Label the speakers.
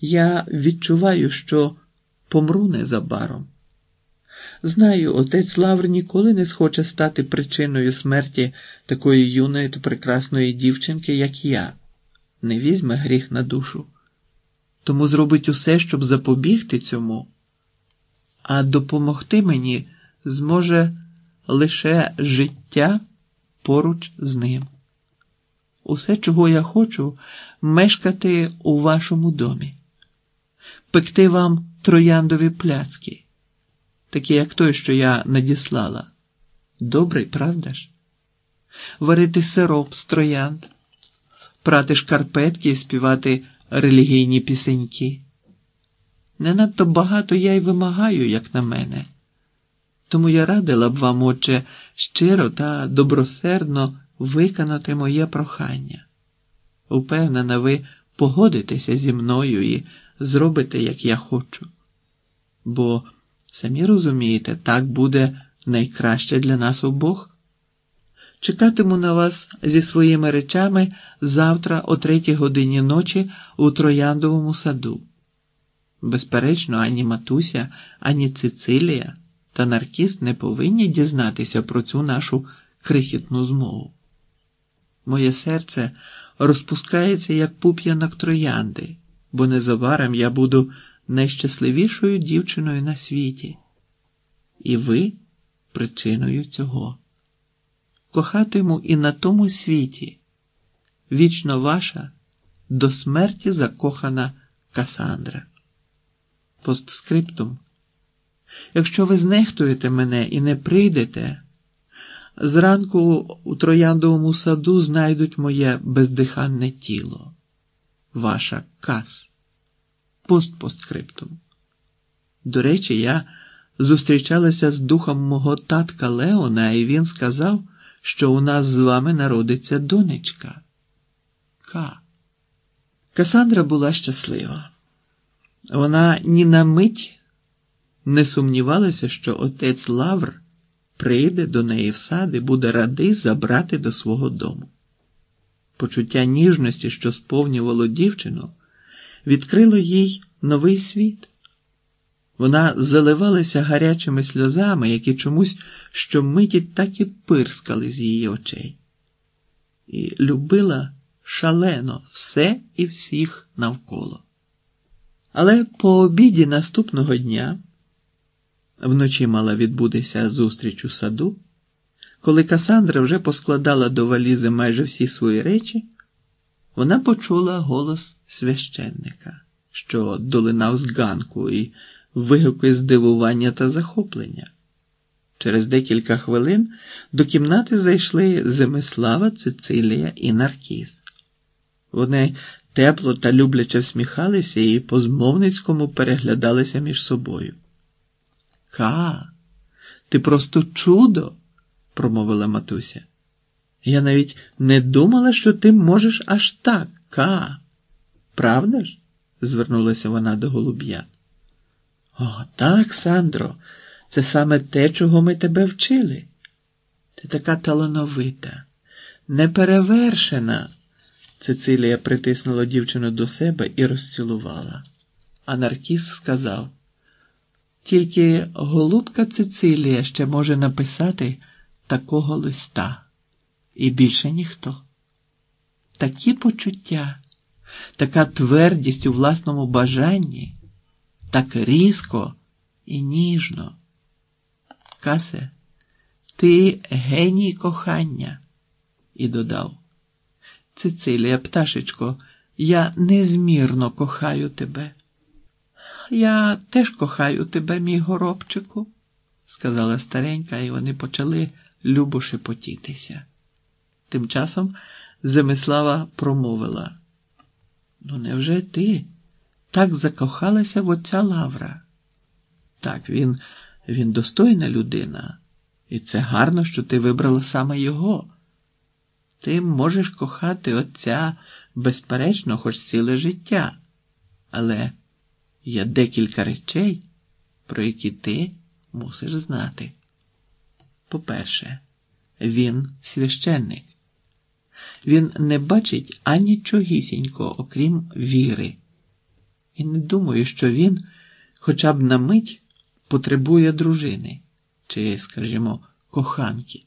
Speaker 1: Я відчуваю, що помру незабаром. Знаю, отець Лавр ніколи не схоче стати причиною смерті такої юної та прекрасної дівчинки, як я, не візьме гріх на душу, тому зробить усе, щоб запобігти цьому, а допомогти мені зможе лише життя поруч з ним. Усе, чого я хочу, мешкати у вашому домі, пекти вам трояндові пляцки такі, як той, що я надіслала. Добрий, правда ж? Варити сироп з троянд, прати шкарпетки і співати релігійні пісеньки. Не надто багато я й вимагаю, як на мене. Тому я радила б вам, отче, щиро та добросердно виконати моє прохання. Упевнена, ви погодитеся зі мною і зробите, як я хочу. Бо Самі розумієте, так буде найкраще для нас обох. Чекатиму на вас зі своїми речами завтра о третій годині ночі у Трояндовому саду. Безперечно, ані Матуся, ані Цицилія та Наркіс не повинні дізнатися про цю нашу крихітну змову. Моє серце розпускається, як пуп'янок троянди, бо незабаром я буду найщасливішою дівчиною на світі, і ви причиною цього. Кохатиму і на тому світі, вічно ваша, до смерті закохана Касандра. Постскриптум. Якщо ви знехтуєте мене і не прийдете, зранку у трояндовому саду знайдуть моє бездиханне тіло, ваша кас постпосткриптум. До речі, я зустрічалася з духом мого татка Леона, і він сказав, що у нас з вами народиться донечка. К. Касандра була щаслива. Вона ні на мить не сумнівалася, що отець Лавр прийде до неї в сад і буде радий забрати до свого дому. Почуття ніжності, що сповнювало дівчину відкрило їй новий світ. Вона заливалася гарячими сльозами, які чомусь щомиті так і пирскали з її очей, і любила шалено все і всіх навколо. Але по обіді наступного дня вночі мала відбутися зустріч у саду, коли Касандра вже поскладала до валізи майже всі свої речі вона почула голос священника, що долинав з ганку і вигуки здивування та захоплення. Через декілька хвилин до кімнати зайшли Земислава, Цицилія і Наркіз. Вони тепло та любляче всміхалися і по змовницькому переглядалися між собою. Ка, ти просто чудо, промовила матуся. Я навіть не думала, що ти можеш аж так, Ка. Правда ж? звернулася вона до голуб'я. О, так, Сандро, це саме те, чого ми тебе вчили. Ти така талановита, неперевершена. Цицилія притиснула дівчину до себе і розцілувала. А Наркіс сказав: тільки голубка Цицилія ще може написати такого листа і більше ніхто. Такі почуття, така твердість у власному бажанні, так різко і ніжно. Касе, ти геній кохання, і додав. Цицилія, пташечко, я незмірно кохаю тебе. Я теж кохаю тебе, мій горобчику, сказала старенька, і вони почали любо шепотітися. Тим часом Земислава промовила. Ну, невже ти так закохалася в отця Лавра? Так, він, він достойна людина, і це гарно, що ти вибрала саме його. Ти можеш кохати отця, безперечно, хоч ціле життя, але є декілька речей, про які ти мусиш знати. По-перше, він священник. Він не бачить анічогісінько, окрім віри. і не думаю, що він хоча б на мить потребує дружини чи, скажімо, коханки.